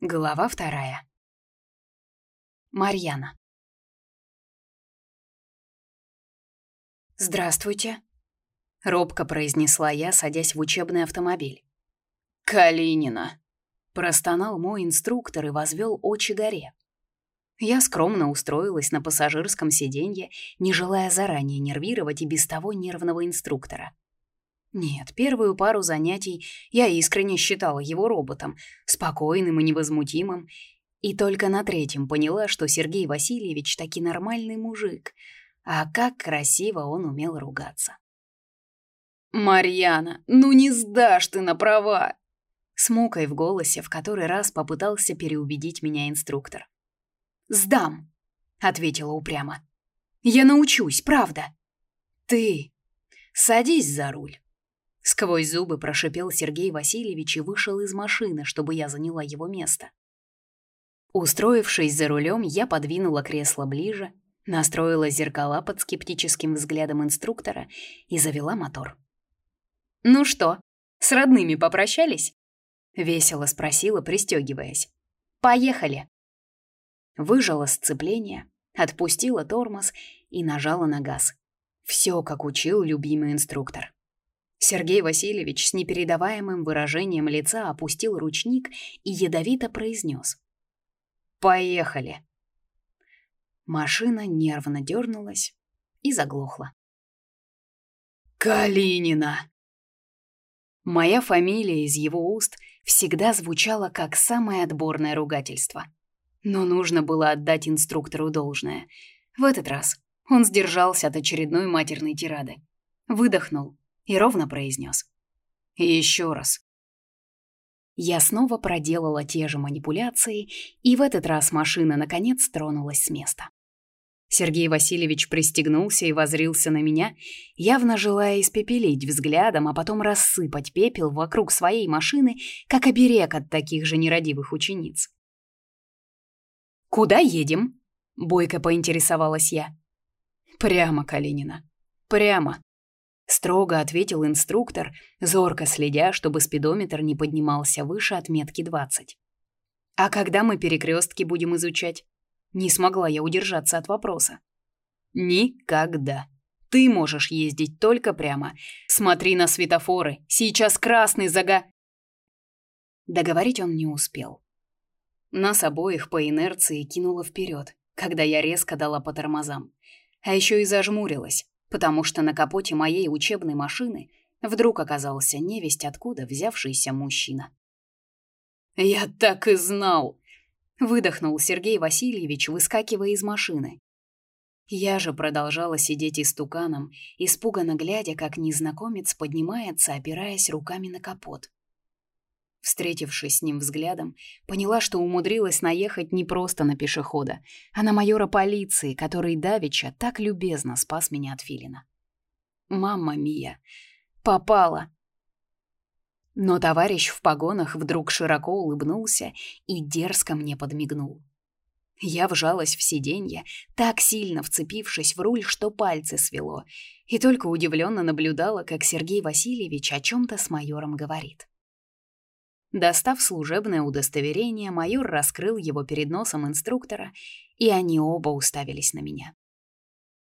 Глава вторая. Марьяна. «Здравствуйте», — робко произнесла я, садясь в учебный автомобиль. «Калинина», — простонал мой инструктор и возвел очи горе. Я скромно устроилась на пассажирском сиденье, не желая заранее нервировать и без того нервного инструктора. Нет, первую пару занятий я искренне считала его роботом, спокойным и невозмутимым, и только на третьем поняла, что Сергей Васильевич таки нормальный мужик, а как красиво он умел ругаться. «Марьяна, ну не сдашь ты на права!» С мукой в голосе в который раз попытался переубедить меня инструктор. «Сдам», — ответила упрямо. «Я научусь, правда». «Ты садись за руль». Сквозь зубы прошипел Сергей Васильевич и вышел из машины, чтобы я заняла его место. Устроившись за рулем, я подвинула кресло ближе, настроила зеркала под скептическим взглядом инструктора и завела мотор. «Ну что, с родными попрощались?» — весело спросила, пристегиваясь. «Поехали!» Выжала сцепление, отпустила тормоз и нажала на газ. Все, как учил любимый инструктор. Сергей Васильевич с непередаваемым выражением лица опустил ручник и ядовито произнес. «Поехали!» Машина нервно дернулась и заглохла. «Калинина!» Моя фамилия из его уст всегда звучала как самое отборное ругательство. Но нужно было отдать инструктору должное. В этот раз он сдержался от очередной матерной тирады. Выдохнул и ровно произнес. «Еще раз». Я снова проделала те же манипуляции, и в этот раз машина наконец тронулась с места. Сергей Васильевич пристегнулся и возрился на меня, явно желая испепелить взглядом, а потом рассыпать пепел вокруг своей машины, как оберег от таких же нерадивых учениц. «Куда едем?» — бойко поинтересовалась я. «Прямо, Калинина. Прямо», Строго ответил инструктор, зорко следя, чтобы спидометр не поднимался выше отметки 20. «А когда мы перекрестки будем изучать?» Не смогла я удержаться от вопроса. «Никогда. Ты можешь ездить только прямо. Смотри на светофоры. Сейчас красный зага...» Договорить он не успел. Нас обоих по инерции кинуло вперед, когда я резко дала по тормозам. А еще и зажмурилась, потому что на капоте моей учебной машины вдруг оказался невесть откуда взявшийся мужчина. «Я так и знал!» — выдохнул Сергей Васильевич, выскакивая из машины. Я же продолжала сидеть истуканом, испуганно глядя, как незнакомец поднимается, опираясь руками на капот. Встретившись с ним взглядом, поняла, что умудрилась наехать не просто на пешехода, а на майора полиции, который давеча так любезно спас меня от Филина. «Мамма Мия! Попала!» Но товарищ в погонах вдруг широко улыбнулся и дерзко мне подмигнул. Я вжалась в сиденье, так сильно вцепившись в руль, что пальцы свело, и только удивленно наблюдала, как Сергей Васильевич о чем-то с майором говорит. Достав служебное удостоверение, майор раскрыл его перед носом инструктора, и они оба уставились на меня.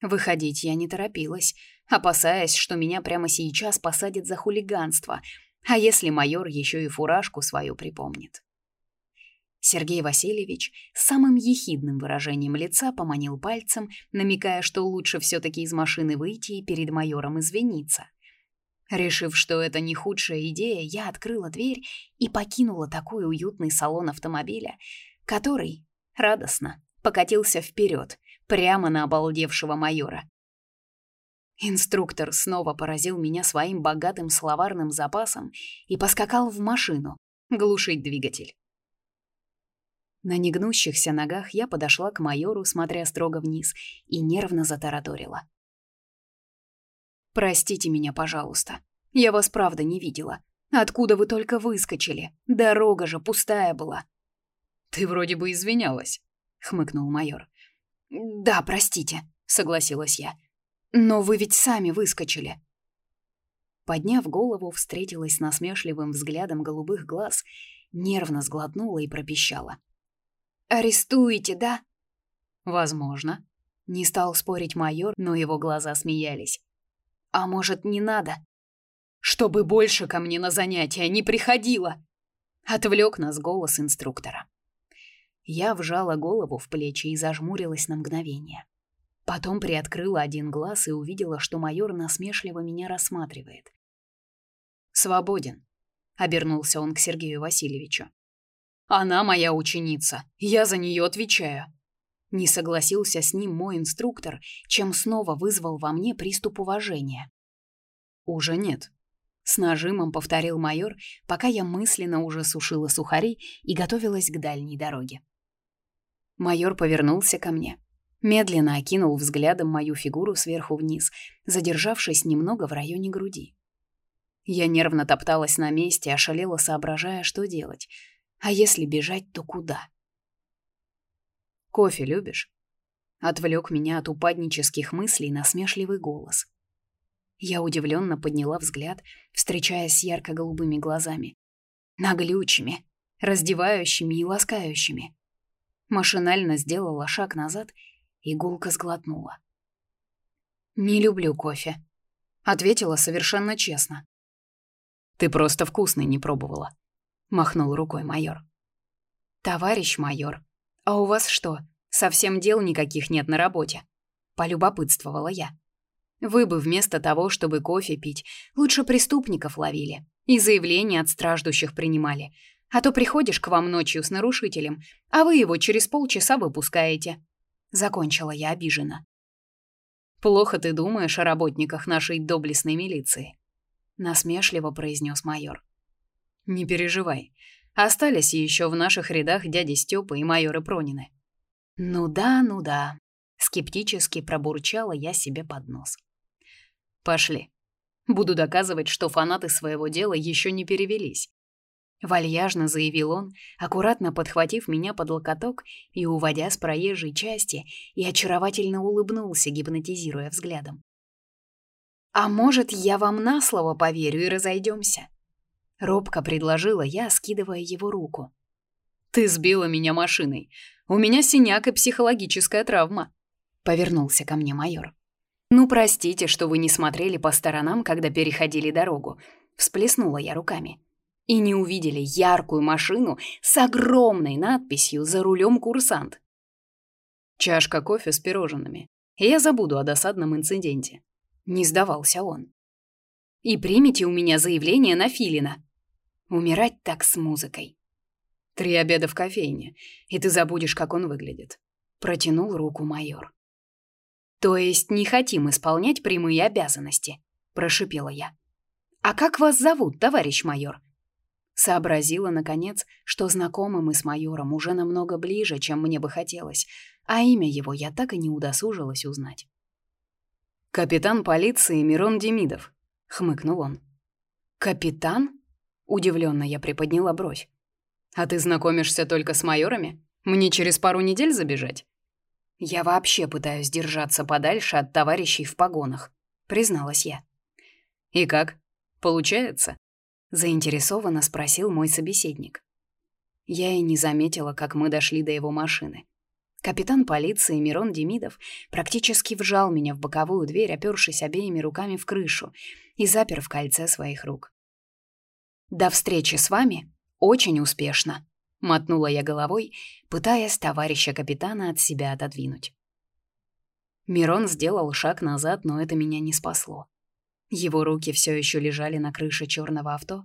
Выходить я не торопилась, опасаясь, что меня прямо сейчас посадят за хулиганство, а если майор еще и фуражку свою припомнит. Сергей Васильевич с самым ехидным выражением лица поманил пальцем, намекая, что лучше все-таки из машины выйти и перед майором извиниться — Решив, что это не худшая идея, я открыла дверь и покинула такой уютный салон автомобиля, который, радостно, покатился вперед, прямо на обалдевшего майора. Инструктор снова поразил меня своим богатым словарным запасом и поскакал в машину, глушить двигатель. На негнущихся ногах я подошла к майору, смотря строго вниз, и нервно затараторила. Простите меня, пожалуйста. Я вас правда не видела. Откуда вы только выскочили? Дорога же пустая была. Ты вроде бы извинялась, хмыкнул майор. Да, простите, согласилась я. Но вы ведь сами выскочили. Подняв голову, встретилась с насмешливым взглядом голубых глаз нервно сглотнула и пропищала. «Арестуете, да?» «Возможно». Не стал спорить майор, но его глаза смеялись. «А может, не надо?» «Чтобы больше ко мне на занятия не приходило!» Отвлек нас голос инструктора. Я вжала голову в плечи и зажмурилась на мгновение. Потом приоткрыла один глаз и увидела, что майор насмешливо меня рассматривает. «Свободен», — обернулся он к Сергею Васильевичу. «Она моя ученица, я за нее отвечаю». Не согласился с ним мой инструктор, чем снова вызвал во мне приступ уважения. «Уже нет», — с нажимом повторил майор, пока я мысленно уже сушила сухари и готовилась к дальней дороге. Майор повернулся ко мне, медленно окинул взглядом мою фигуру сверху вниз, задержавшись немного в районе груди. Я нервно топталась на месте, ошалела, соображая, что делать. А если бежать, то куда? «Кофе любишь?» Отвлек меня от упаднических мыслей насмешливый голос. Я удивленно подняла взгляд, встречаясь с ярко-голубыми глазами. Наглючими, раздевающими и ласкающими. Машинально сделала шаг назад и гулко сглотнула. «Не люблю кофе», — ответила совершенно честно. «Ты просто вкусный не пробовала», — махнул рукой майор. «Товарищ майор, а у вас что, совсем дел никаких нет на работе?» — полюбопытствовала я. «Вы бы вместо того, чтобы кофе пить, лучше преступников ловили и заявления от страждущих принимали, а то приходишь к вам ночью с нарушителем, а вы его через полчаса выпускаете. Закончила я обиженно. Плохо ты думаешь о работниках нашей доблестной милиции, насмешливо произнес майор. Не переживай. Остались еще в наших рядах дяди Степа и майоры Пронины. Ну да, ну да, скептически пробурчала я себе под нос. Пошли. Буду доказывать, что фанаты своего дела еще не перевелись. Вальяжно заявил он, аккуратно подхватив меня под локоток и уводя с проезжей части, и очаровательно улыбнулся, гипнотизируя взглядом. «А может, я вам на слово поверю и разойдемся?» Робко предложила я, скидывая его руку. «Ты сбила меня машиной. У меня синяк и психологическая травма», — повернулся ко мне майор. «Ну, простите, что вы не смотрели по сторонам, когда переходили дорогу», — всплеснула я руками и не увидели яркую машину с огромной надписью «За рулем курсант». «Чашка кофе с пирожными. Я забуду о досадном инциденте», — не сдавался он. «И примите у меня заявление на Филина. Умирать так с музыкой». «Три обеда в кофейне, и ты забудешь, как он выглядит», — протянул руку майор. «То есть не хотим исполнять прямые обязанности?» — прошипела я. «А как вас зовут, товарищ майор?» Сообразила, наконец, что знакомы мы с майором уже намного ближе, чем мне бы хотелось, а имя его я так и не удосужилась узнать. «Капитан полиции Мирон Демидов», — хмыкнул он. «Капитан?» — удивленно я приподняла бровь. «А ты знакомишься только с майорами? Мне через пару недель забежать?» «Я вообще пытаюсь держаться подальше от товарищей в погонах», — призналась я. «И как? Получается?» заинтересованно спросил мой собеседник. Я и не заметила, как мы дошли до его машины. Капитан полиции Мирон Демидов практически вжал меня в боковую дверь, опёршись обеими руками в крышу, и запер в кольце своих рук. «До встречи с вами очень успешно», — мотнула я головой, пытаясь товарища капитана от себя отодвинуть. Мирон сделал шаг назад, но это меня не спасло. Его руки все еще лежали на крыше черного авто,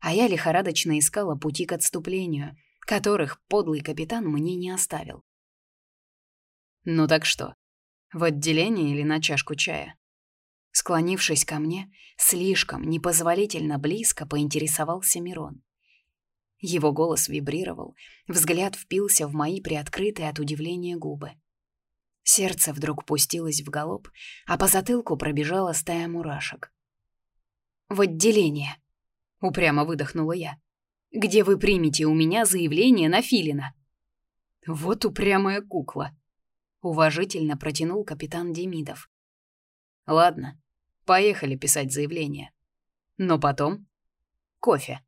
а я лихорадочно искала пути к отступлению, которых подлый капитан мне не оставил. «Ну так что, в отделении или на чашку чая?» Склонившись ко мне, слишком непозволительно близко поинтересовался Мирон. Его голос вибрировал, взгляд впился в мои приоткрытые от удивления губы. Сердце вдруг пустилось в галоп, а по затылку пробежала стая мурашек. «В отделение», — упрямо выдохнула я, — «где вы примете у меня заявление на Филина». «Вот упрямая кукла», — уважительно протянул капитан Демидов. «Ладно, поехали писать заявление. Но потом кофе».